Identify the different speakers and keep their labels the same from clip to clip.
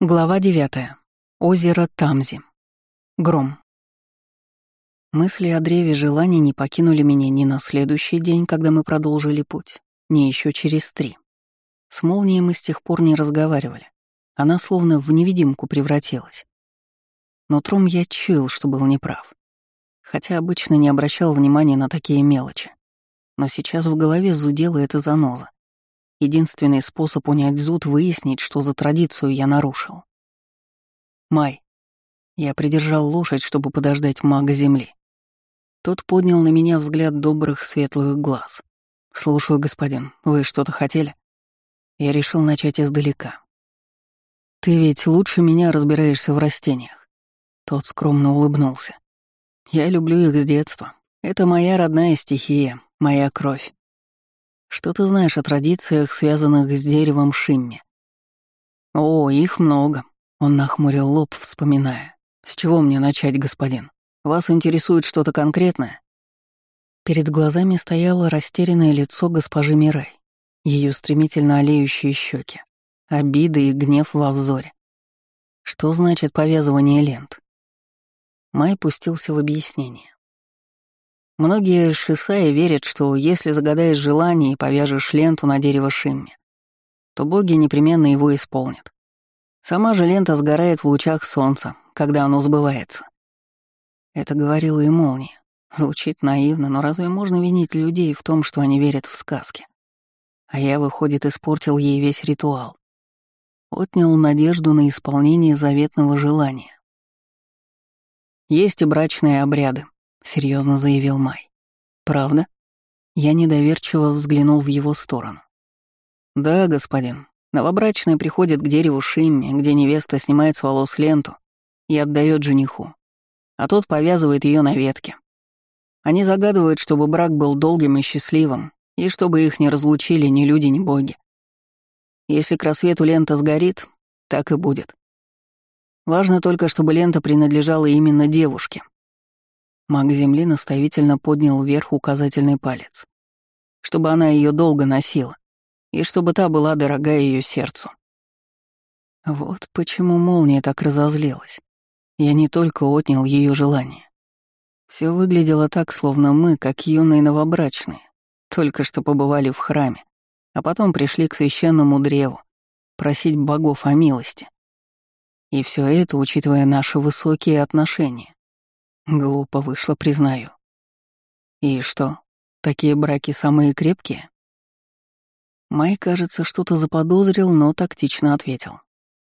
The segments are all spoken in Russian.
Speaker 1: Глава 9. Озеро Тамзи. Гром. Мысли о древе желаний не покинули меня ни на следующий день, когда мы продолжили путь, ни еще через три. С молнией мы с тех пор не разговаривали. Она словно в невидимку превратилась. Но тром я чуял, что был неправ. Хотя обычно не обращал внимания на такие мелочи. Но сейчас в голове зудела эта заноза. Единственный способ унять зуд — выяснить, что за традицию я нарушил. Май. Я придержал лошадь, чтобы подождать мага земли. Тот поднял на меня взгляд добрых светлых глаз. «Слушаю, господин. Вы что-то хотели?» Я решил начать издалека. «Ты ведь лучше меня разбираешься в растениях». Тот скромно улыбнулся. «Я люблю их с детства. Это моя родная стихия, моя кровь. Что ты знаешь о традициях, связанных с деревом Шимми? О, их много. Он нахмурил лоб, вспоминая. С чего мне начать, господин? Вас интересует что-то конкретное? Перед глазами стояло растерянное лицо госпожи Мирей, ее стремительно олеющие щеки, обиды и гнев во взоре. Что значит повязывание лент? Май пустился в объяснение. Многие шисаи верят, что если загадаешь желание и повяжешь ленту на дерево Шимми, то боги непременно его исполнят. Сама же лента сгорает в лучах солнца, когда оно сбывается. Это говорила и молния. Звучит наивно, но разве можно винить людей в том, что они верят в сказки? А я, выходит, испортил ей весь ритуал. Отнял надежду на исполнение заветного желания. Есть и брачные обряды, серьезно заявил Май. Правда? Я недоверчиво взглянул в его сторону. Да, господин. Новобрачная приходит к дереву Шимми, где невеста снимает с волос ленту и отдает жениху, а тот повязывает ее на ветке. Они загадывают, чтобы брак был долгим и счастливым, и чтобы их не разлучили ни люди, ни боги. Если к рассвету лента сгорит, так и будет. Важно только, чтобы лента принадлежала именно девушке, Маг Земли наставительно поднял вверх указательный палец, чтобы она ее долго носила, и чтобы та была дорога ее сердцу. Вот почему молния так разозлилась. Я не только отнял ее желание. Все выглядело так, словно мы, как юные новобрачные, только что побывали в храме, а потом пришли к священному древу, просить богов о милости. И все это, учитывая наши высокие отношения. Глупо вышло, признаю. И что, такие браки самые крепкие? Май, кажется, что-то заподозрил, но тактично ответил.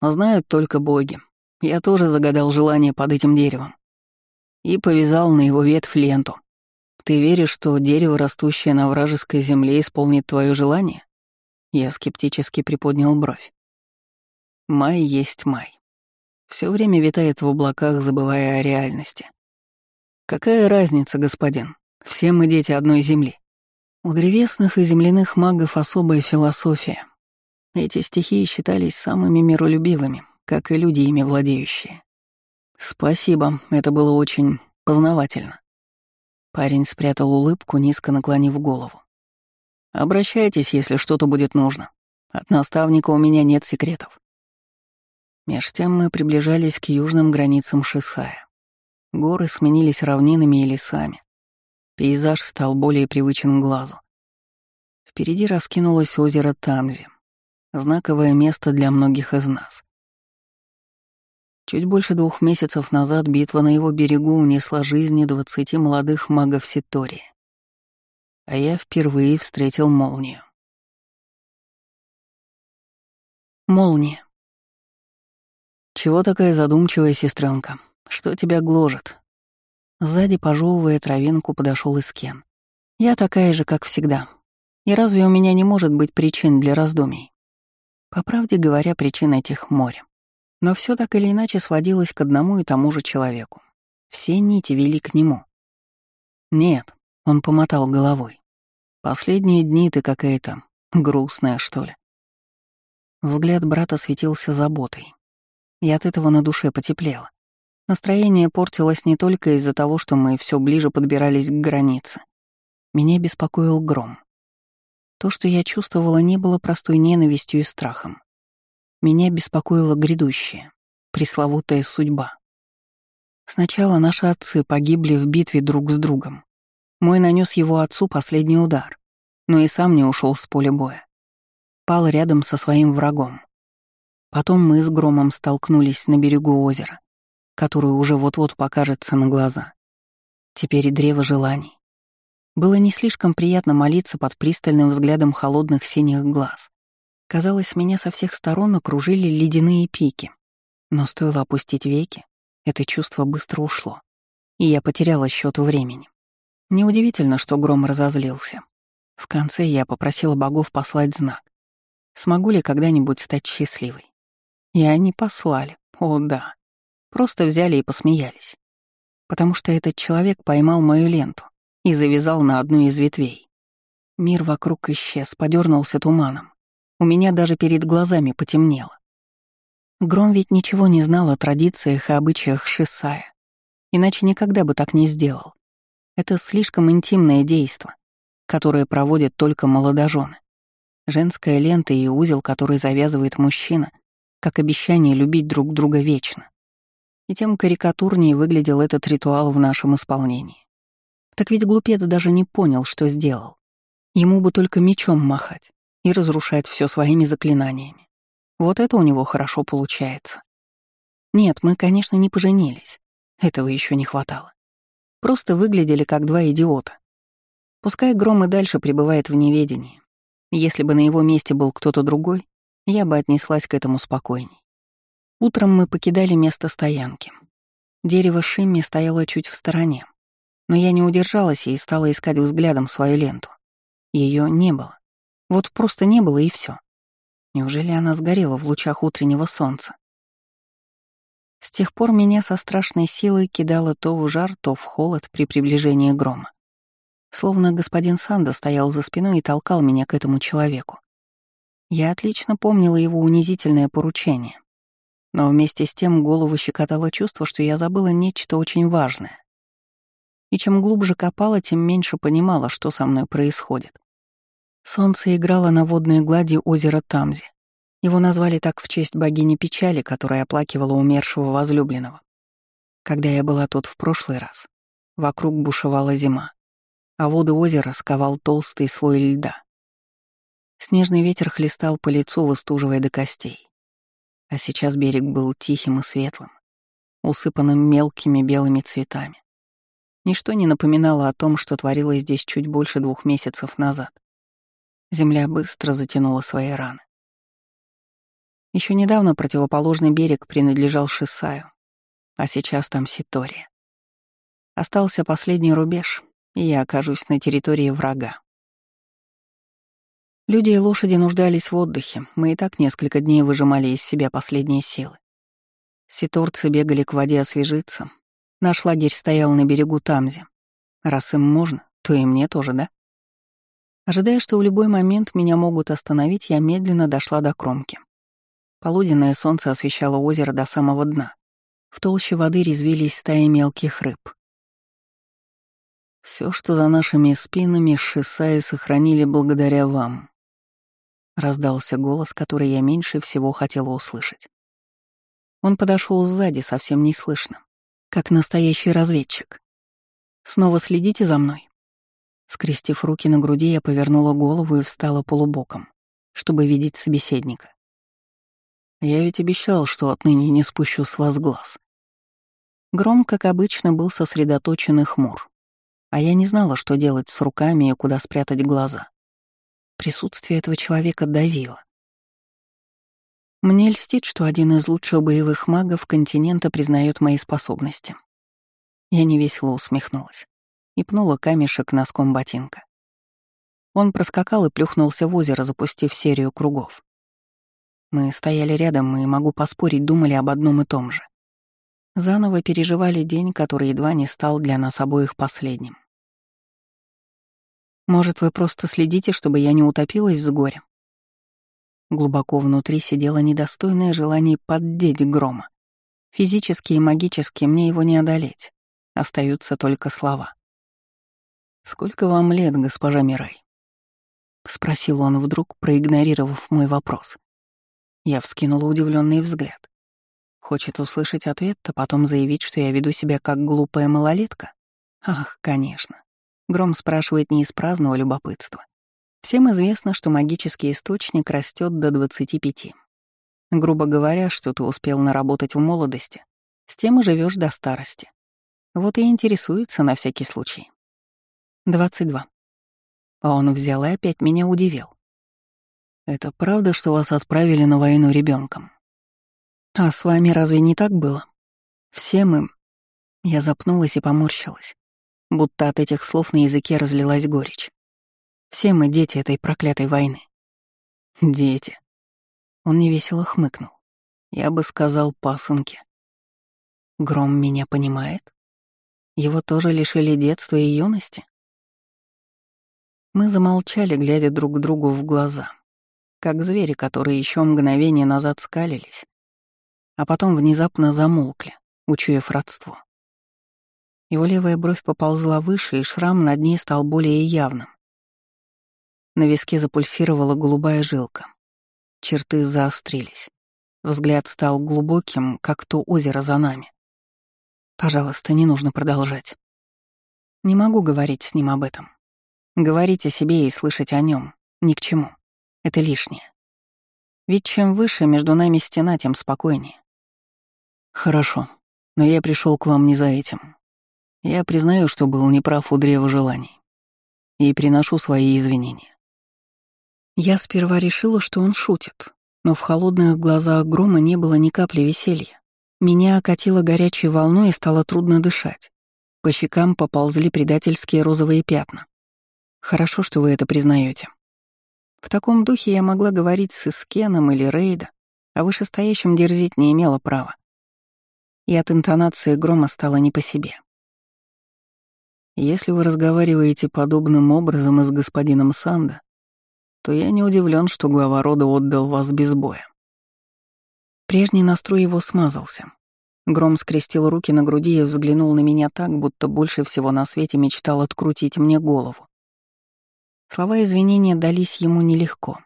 Speaker 1: Знают только боги. Я тоже загадал желание под этим деревом. И повязал на его ветвь ленту. Ты веришь, что дерево, растущее на вражеской земле, исполнит твое желание? Я скептически приподнял бровь. Май есть май. Все время витает в облаках, забывая о реальности. «Какая разница, господин? Все мы дети одной земли». У древесных и земляных магов особая философия. Эти стихии считались самыми миролюбивыми, как и люди, ими владеющие. «Спасибо, это было очень познавательно». Парень спрятал улыбку, низко наклонив голову. «Обращайтесь, если что-то будет нужно. От наставника у меня нет секретов». Меж тем мы приближались к южным границам Шисая. Горы сменились равнинами и лесами. Пейзаж стал более привычен глазу. Впереди раскинулось озеро Тамзи, знаковое место для многих из нас. Чуть больше двух месяцев назад битва на его берегу унесла жизни двадцати молодых магов Ситории. А я впервые встретил молнию. Молния. Чего такая задумчивая сестренка? Что тебя гложет?» Сзади, пожевывая травинку, подошел Искен. «Я такая же, как всегда. И разве у меня не может быть причин для раздумий?» По правде говоря, причин этих море. Но все так или иначе сводилось к одному и тому же человеку. Все нити вели к нему. «Нет», — он помотал головой. «Последние дни ты какая-то грустная, что ли?» Взгляд брата светился заботой. И от этого на душе потеплело. Настроение портилось не только из-за того, что мы все ближе подбирались к границе. Меня беспокоил гром. То, что я чувствовала, не было простой ненавистью и страхом. Меня беспокоило грядущее, пресловутая судьба. Сначала наши отцы погибли в битве друг с другом. Мой нанес его отцу последний удар, но и сам не ушел с поля боя. Пал рядом со своим врагом. Потом мы с Громом столкнулись на берегу озера, которое уже вот-вот покажется на глаза. Теперь древо желаний. Было не слишком приятно молиться под пристальным взглядом холодных синих глаз. Казалось, меня со всех сторон окружили ледяные пики. Но стоило опустить веки, это чувство быстро ушло, и я потеряла счет времени. Неудивительно, что гром разозлился. В конце я попросила богов послать знак. Смогу ли когда-нибудь стать счастливой? И они послали. О, да. Просто взяли и посмеялись потому что этот человек поймал мою ленту и завязал на одну из ветвей. Мир вокруг исчез, подернулся туманом. У меня даже перед глазами потемнело. Гром ведь ничего не знал о традициях и обычаях Шисая, иначе никогда бы так не сделал. Это слишком интимное действо, которое проводят только молодожены. Женская лента и узел, который завязывает мужчина, как обещание любить друг друга вечно и тем карикатурнее выглядел этот ритуал в нашем исполнении. Так ведь глупец даже не понял, что сделал. Ему бы только мечом махать и разрушать все своими заклинаниями. Вот это у него хорошо получается. Нет, мы, конечно, не поженились. Этого еще не хватало. Просто выглядели как два идиота. Пускай Гром и дальше пребывает в неведении. Если бы на его месте был кто-то другой, я бы отнеслась к этому спокойней. Утром мы покидали место стоянки. Дерево Шимми стояло чуть в стороне, но я не удержалась и стала искать взглядом свою ленту. Ее не было. Вот просто не было и все. Неужели она сгорела в лучах утреннего солнца? С тех пор меня со страшной силой кидало то в жар, то в холод при приближении грома. Словно господин Санда стоял за спиной и толкал меня к этому человеку. Я отлично помнила его унизительное поручение но вместе с тем голову щекотало чувство, что я забыла нечто очень важное. И чем глубже копала, тем меньше понимала, что со мной происходит. Солнце играло на водной глади озера Тамзи. Его назвали так в честь богини печали, которая оплакивала умершего возлюбленного. Когда я была тут в прошлый раз, вокруг бушевала зима, а воды озера сковал толстый слой льда. Снежный ветер хлестал по лицу, выстуживая до костей. А сейчас берег был тихим и светлым, усыпанным мелкими белыми цветами. Ничто не напоминало о том, что творилось здесь чуть больше двух месяцев назад. Земля быстро затянула свои раны. Еще недавно противоположный берег принадлежал Шисаю, а сейчас там Ситория. Остался последний рубеж, и я окажусь на территории врага. Люди и лошади нуждались в отдыхе, мы и так несколько дней выжимали из себя последние силы. Ситорцы бегали к воде освежиться. Наш лагерь стоял на берегу Тамзи. Раз им можно, то и мне тоже, да? Ожидая, что в любой момент меня могут остановить, я медленно дошла до кромки. Полуденное солнце освещало озеро до самого дна. В толще воды резвились стаи мелких рыб. Все, что за нашими спинами, Шисаи сохранили благодаря вам. Раздался голос, который я меньше всего хотела услышать. Он подошел сзади, совсем неслышно, как настоящий разведчик. «Снова следите за мной». Скрестив руки на груди, я повернула голову и встала полубоком, чтобы видеть собеседника. «Я ведь обещал, что отныне не спущу с вас глаз». Гром, как обычно, был сосредоточен и хмур, а я не знала, что делать с руками и куда спрятать глаза. Присутствие этого человека давило. Мне льстит, что один из лучших боевых магов континента признает мои способности. Я невесело усмехнулась и пнула камешек носком ботинка. Он проскакал и плюхнулся в озеро, запустив серию кругов. Мы стояли рядом и, могу поспорить, думали об одном и том же. Заново переживали день, который едва не стал для нас обоих последним. Может, вы просто следите, чтобы я не утопилась с горя?» Глубоко внутри сидело недостойное желание поддеть грома. Физически и магически мне его не одолеть. Остаются только слова. «Сколько вам лет, госпожа Мирай?» — спросил он вдруг, проигнорировав мой вопрос. Я вскинула удивленный взгляд. Хочет услышать ответ, а потом заявить, что я веду себя как глупая малолетка? Ах, конечно. Гром спрашивает не из праздного любопытства. Всем известно, что магический источник растет до 25. Грубо говоря, что ты успел наработать в молодости, с тем и живешь до старости. Вот и интересуется на всякий случай. 22. А он взял и опять меня удивил. «Это правда, что вас отправили на войну ребенком? «А с вами разве не так было? Все мы...» Я запнулась и поморщилась, будто от этих слов на языке разлилась горечь. «Все мы дети этой проклятой войны». «Дети». Он невесело хмыкнул. Я бы сказал пасынки. Гром меня понимает? Его тоже лишили детства и юности? Мы замолчали, глядя друг другу в глаза, как звери, которые еще мгновение назад скалились, а потом внезапно замолкли, учуяв родство. Его левая бровь поползла выше, и шрам над ней стал более явным. На виске запульсировала голубая жилка. Черты заострились. Взгляд стал глубоким, как то озеро за нами. Пожалуйста, не нужно продолжать. Не могу говорить с ним об этом. Говорить о себе и слышать о нем ни к чему. Это лишнее. Ведь чем выше между нами стена, тем спокойнее. Хорошо, но я пришел к вам не за этим. Я признаю, что был неправ у древа желаний. И приношу свои извинения. Я сперва решила, что он шутит, но в холодных глазах грома не было ни капли веселья. Меня окатило горячей волной и стало трудно дышать. По щекам поползли предательские розовые пятна. Хорошо, что вы это признаете. В таком духе я могла говорить с Искеном или Рейда, а вышестоящим дерзить не имела права. И от интонации грома стало не по себе. Если вы разговариваете подобным образом с господином Санда, то я не удивлен, что глава рода отдал вас без боя. Прежний настрой его смазался. Гром скрестил руки на груди и взглянул на меня так, будто больше всего на свете мечтал открутить мне голову. Слова извинения дались ему нелегко.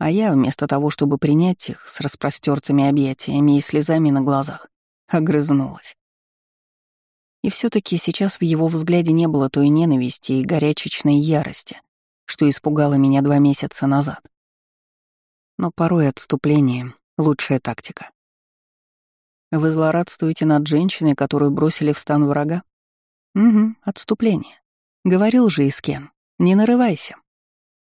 Speaker 1: А я, вместо того, чтобы принять их с распростертыми объятиями и слезами на глазах, огрызнулась. И все таки сейчас в его взгляде не было той ненависти и горячечной ярости, что испугало меня два месяца назад. Но порой отступление — лучшая тактика. Вы злорадствуете над женщиной, которую бросили в стан врага? Угу, отступление. Говорил же Искен. Не нарывайся.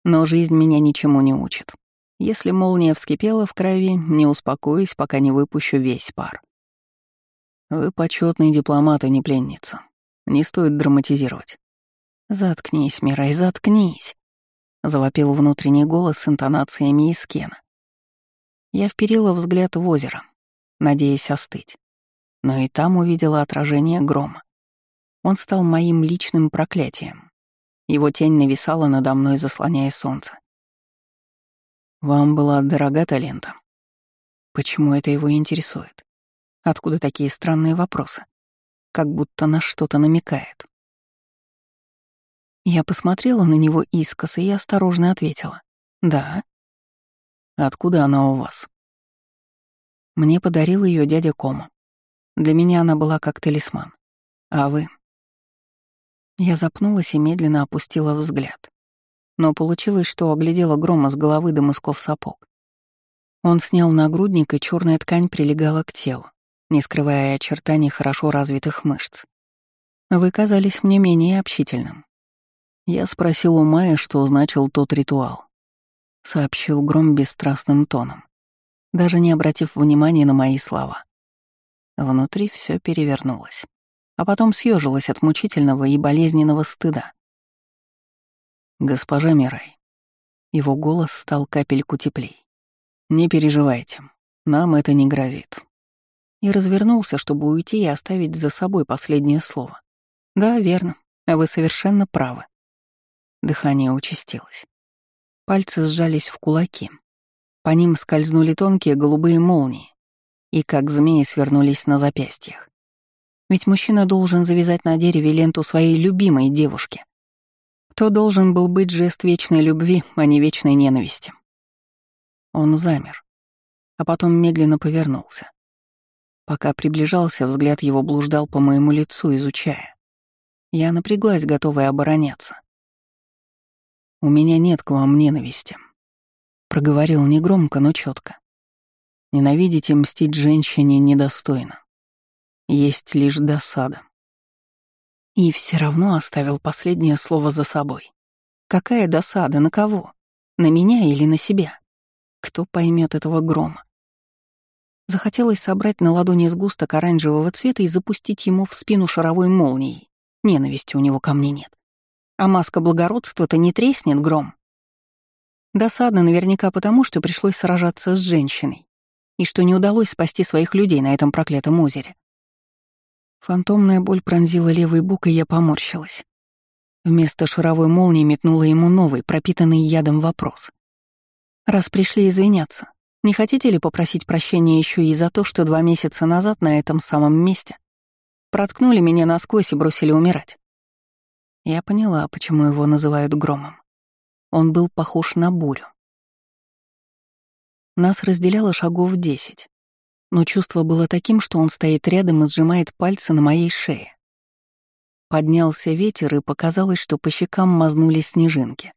Speaker 1: Но жизнь меня ничему не учит. Если молния вскипела в крови, не успокоюсь, пока не выпущу весь пар. Вы почетный дипломат, а не пленница. Не стоит драматизировать. Заткнись, Мирай, заткнись. Завопил внутренний голос с интонациями из Кена. Я вперила взгляд в озеро, надеясь остыть. Но и там увидела отражение грома. Он стал моим личным проклятием. Его тень нависала надо мной, заслоняя солнце. «Вам была дорога талента?» Почему это его интересует? Откуда такие странные вопросы? Как будто на что-то намекает. Я посмотрела на него искоса и осторожно ответила. «Да». «Откуда она у вас?» Мне подарил ее дядя Кома. Для меня она была как талисман. А вы? Я запнулась и медленно опустила взгляд. Но получилось, что оглядела грома с головы до мысков сапог. Он снял нагрудник, и черная ткань прилегала к телу, не скрывая очертаний хорошо развитых мышц. Вы казались мне менее общительным. Я спросил у Майя, что значил тот ритуал. Сообщил Гром бесстрастным тоном, даже не обратив внимания на мои слова. Внутри все перевернулось а потом съежилась от мучительного и болезненного стыда. «Госпожа Мирай». Его голос стал капельку теплей. «Не переживайте, нам это не грозит». И развернулся, чтобы уйти и оставить за собой последнее слово. «Да, верно, вы совершенно правы». Дыхание участилось. Пальцы сжались в кулаки. По ним скользнули тонкие голубые молнии и, как змеи, свернулись на запястьях. Ведь мужчина должен завязать на дереве ленту своей любимой девушки. То должен был быть жест вечной любви, а не вечной ненависти. Он замер. а потом медленно повернулся. Пока приближался, взгляд его блуждал по моему лицу, изучая. Я напряглась, готовая обороняться. «У меня нет к вам ненависти», — проговорил негромко, но четко. «Ненавидеть и мстить женщине недостойно. Есть лишь досада». И все равно оставил последнее слово за собой. Какая досада, на кого? На меня или на себя? Кто поймет этого грома? Захотелось собрать на ладони сгусток оранжевого цвета и запустить ему в спину шаровой молнией. Ненависти у него ко мне нет. А маска благородства-то не треснет гром. Досадно наверняка потому, что пришлось сражаться с женщиной и что не удалось спасти своих людей на этом проклятом озере. Фантомная боль пронзила левый бок, и я поморщилась. Вместо шаровой молнии метнула ему новый, пропитанный ядом вопрос. «Раз пришли извиняться, не хотите ли попросить прощения еще и за то, что два месяца назад на этом самом месте проткнули меня насквозь и бросили умирать?» Я поняла, почему его называют громом. Он был похож на бурю. Нас разделяло шагов десять, но чувство было таким, что он стоит рядом и сжимает пальцы на моей шее. Поднялся ветер, и показалось, что по щекам мазнулись снежинки.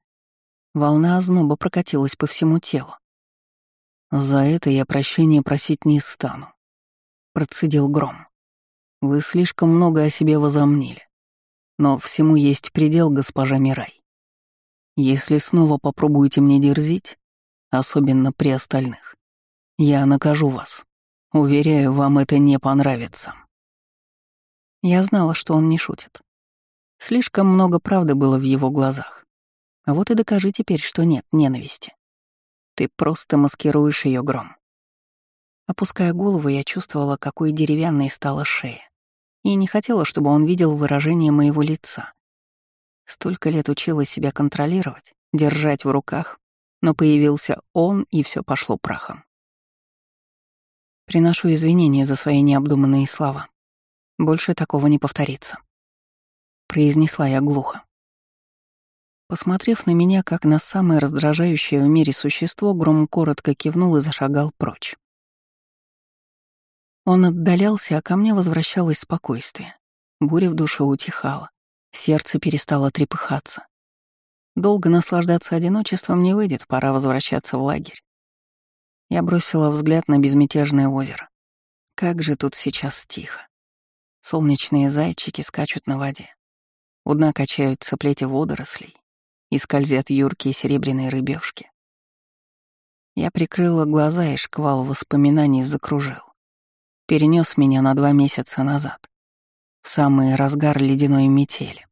Speaker 1: Волна озноба прокатилась по всему телу. «За это я прощения просить не стану», — процедил Гром. «Вы слишком много о себе возомнили. Но всему есть предел, госпожа Мирай. Если снова попробуете мне дерзить, особенно при остальных, я накажу вас. Уверяю, вам это не понравится». Я знала, что он не шутит. Слишком много правды было в его глазах. А вот и докажи теперь, что нет ненависти. Ты просто маскируешь ее гром. Опуская голову, я чувствовала, какой деревянной стала шея. И не хотела, чтобы он видел выражение моего лица. Столько лет учила себя контролировать, держать в руках, но появился он, и все пошло прахом. Приношу извинения за свои необдуманные слова. Больше такого не повторится. Произнесла я глухо. Посмотрев на меня, как на самое раздражающее в мире существо, Гром коротко кивнул и зашагал прочь. Он отдалялся, а ко мне возвращалось спокойствие. Буря в душе утихала, сердце перестало трепыхаться. Долго наслаждаться одиночеством не выйдет, пора возвращаться в лагерь. Я бросила взгляд на безмятежное озеро. Как же тут сейчас тихо. Солнечные зайчики скачут на воде. У дна качаются плети водорослей и скользят юркие серебряные рыбешки. Я прикрыла глаза, и шквал воспоминаний закружил. Перенес меня на два месяца назад, в самый разгар ледяной метели.